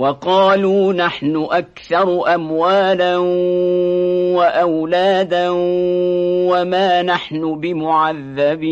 وقالوا نحن أكثر أموالا وأولادا وما نحن بمعذبين.